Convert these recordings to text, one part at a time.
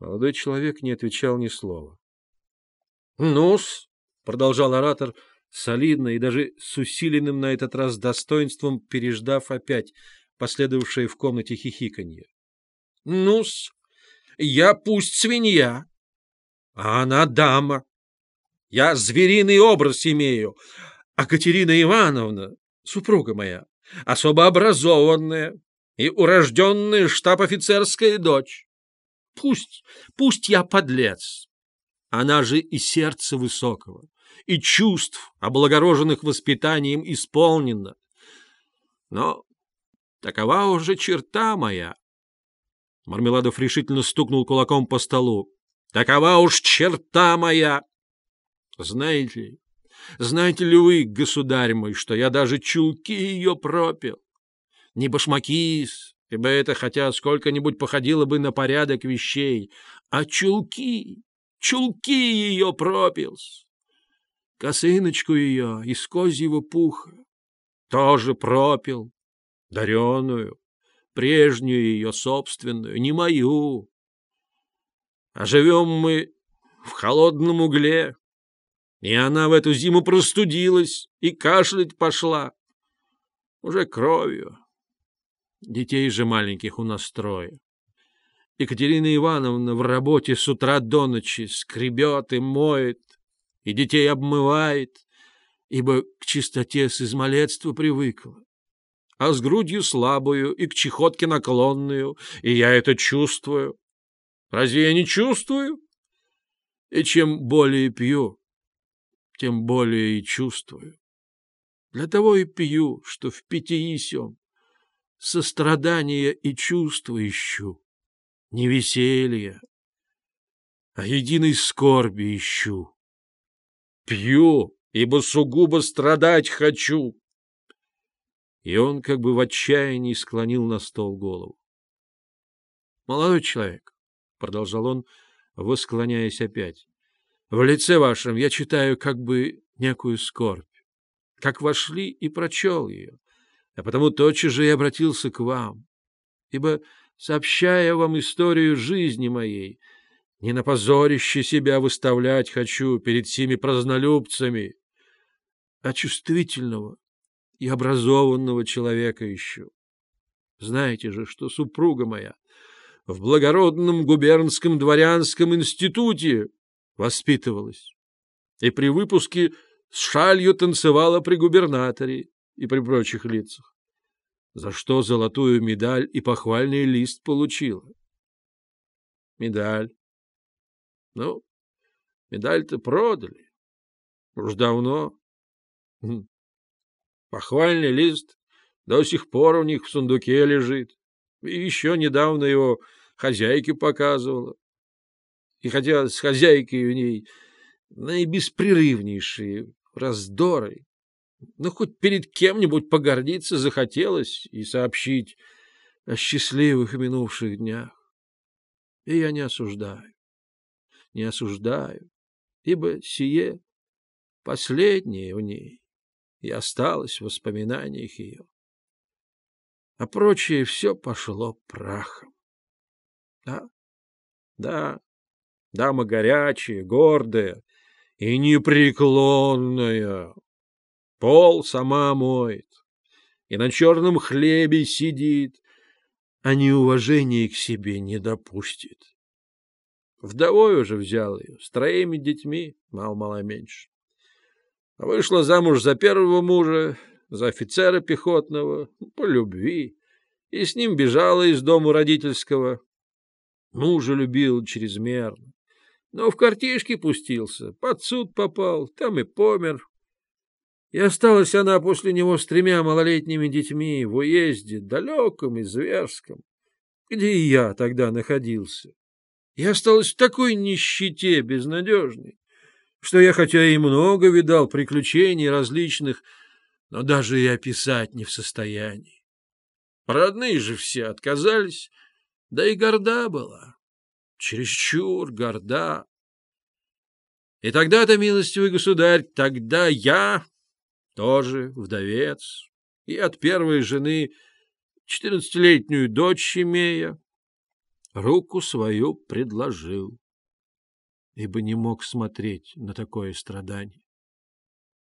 Молодой человек не отвечал ни слова. «Ну-с», — продолжал оратор, солидно и даже с усиленным на этот раз достоинством, переждав опять последовавшее в комнате хихиканье. «Ну-с, я пусть свинья, а она дама. Я звериный образ имею, а Катерина Ивановна, супруга моя, особо образованная и урожденная штаб-офицерская дочь. Пусть, пусть я подлец. Она же и сердце высокого, и чувств, облагороженных воспитанием, исполнена. Но такова уже черта моя. Мармеладов решительно стукнул кулаком по столу. Такова уж черта моя. Знаете ли, знаете ли вы, государь мой, что я даже чулки ее пропил? Не башмаки, ибо это хотя сколько-нибудь походило бы на порядок вещей, а чулки, чулки ее пропилс. Косыночку ее из козьего пуха тоже пропил, дареную, прежнюю ее собственную, не мою. А живем мы в холодном угле, и она в эту зиму простудилась и кашлять пошла. Уже кровью. Детей же маленьких у нас трое. Екатерина Ивановна в работе с утра до ночи скребет и моет, и детей обмывает, ибо к чистоте с измалетства привыкла. А с грудью слабую и к чехотке наклонную, и я это чувствую. Разве я не чувствую? И чем более пью, тем более и чувствую. Для того и пью, что в питьи сём сострадания и чувства ищу, не веселья, а единой скорби ищу. Пью, ибо сугубо страдать хочу. И он как бы в отчаянии склонил на стол голову. Молодой человек, — продолжал он, восклоняясь опять, в лице вашем я читаю как бы некую скорбь, как вошли и прочел ее, а потому тотчас же и обратился к вам, ибо, сообщая вам историю жизни моей, не на позорище себя выставлять хочу перед всеми празднолюбцами, а чувствительного и образованного человека ищу. Знаете же, что супруга моя в благородном губернском дворянском институте воспитывалась. И при выпуске с шалью танцевала при губернаторе и при прочих лицах, за что золотую медаль и похвальный лист получила. Медаль. Ну, медаль-то продали. Уж давно. Хм. Похвальный лист до сих пор у них в сундуке лежит. И еще недавно его хозяйке показывала. И хотя с хозяйкой у ней наибеспрерывнейшие раздоры, но хоть перед кем-нибудь погордиться захотелось и сообщить о счастливых минувших днях. И я не осуждаю, не осуждаю, ибо сие последнее у ней и осталось в воспоминаниях ее. А прочее все пошло прахом. Да, да, Дама горячая, гордая и непреклонная. Пол сама моет и на черном хлебе сидит, а неуважения к себе не допустит. Вдовой уже взял ее, с троими детьми, мало-мало меньше. Вышла замуж за первого мужа, за офицера пехотного, по любви, и с ним бежала из дома родительского. Мужа любил чрезмерно. Но в картишки пустился, под суд попал, там и помер. И осталась она после него с тремя малолетними детьми в уезде, далеком и зверском, где и я тогда находился. И осталась в такой нищете безнадежной, что я хотя и много видал приключений различных, но даже и описать не в состоянии. Родные же все отказались, да и горда была чересчур горда. И тогда-то, милостивый государь, тогда я тоже вдовец, и от первой жены четырнадцатилетнюю дочь имея, руку свою предложил, ибо не мог смотреть на такое страдание.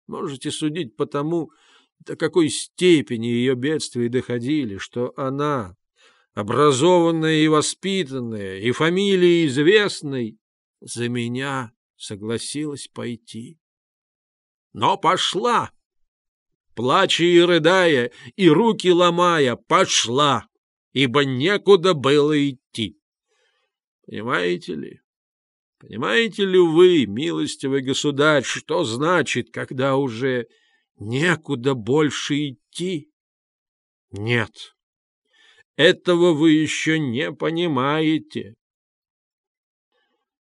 Можете судить по тому, до какой степени ее бедствия доходили, что она, образованная и воспитанная, и фамилией известной, за меня согласилась пойти. Но пошла, плача и рыдая, и руки ломая, пошла, ибо некуда было идти. Понимаете ли? Понимаете ли вы, милостивый государь, что значит, когда уже некуда больше идти? Нет, этого вы еще не понимаете.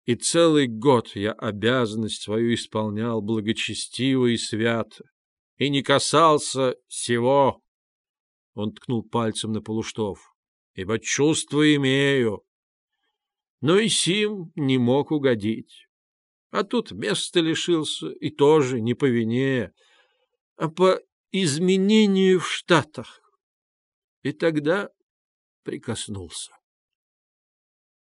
И целый год я обязанность свою исполнял благочестиво и свято, и не касался всего. Он ткнул пальцем на полуштов. Ибо чувство имею. Но и сим не мог угодить. А тут место лишился, и тоже не по вине, а по изменению в Штатах. И тогда прикоснулся.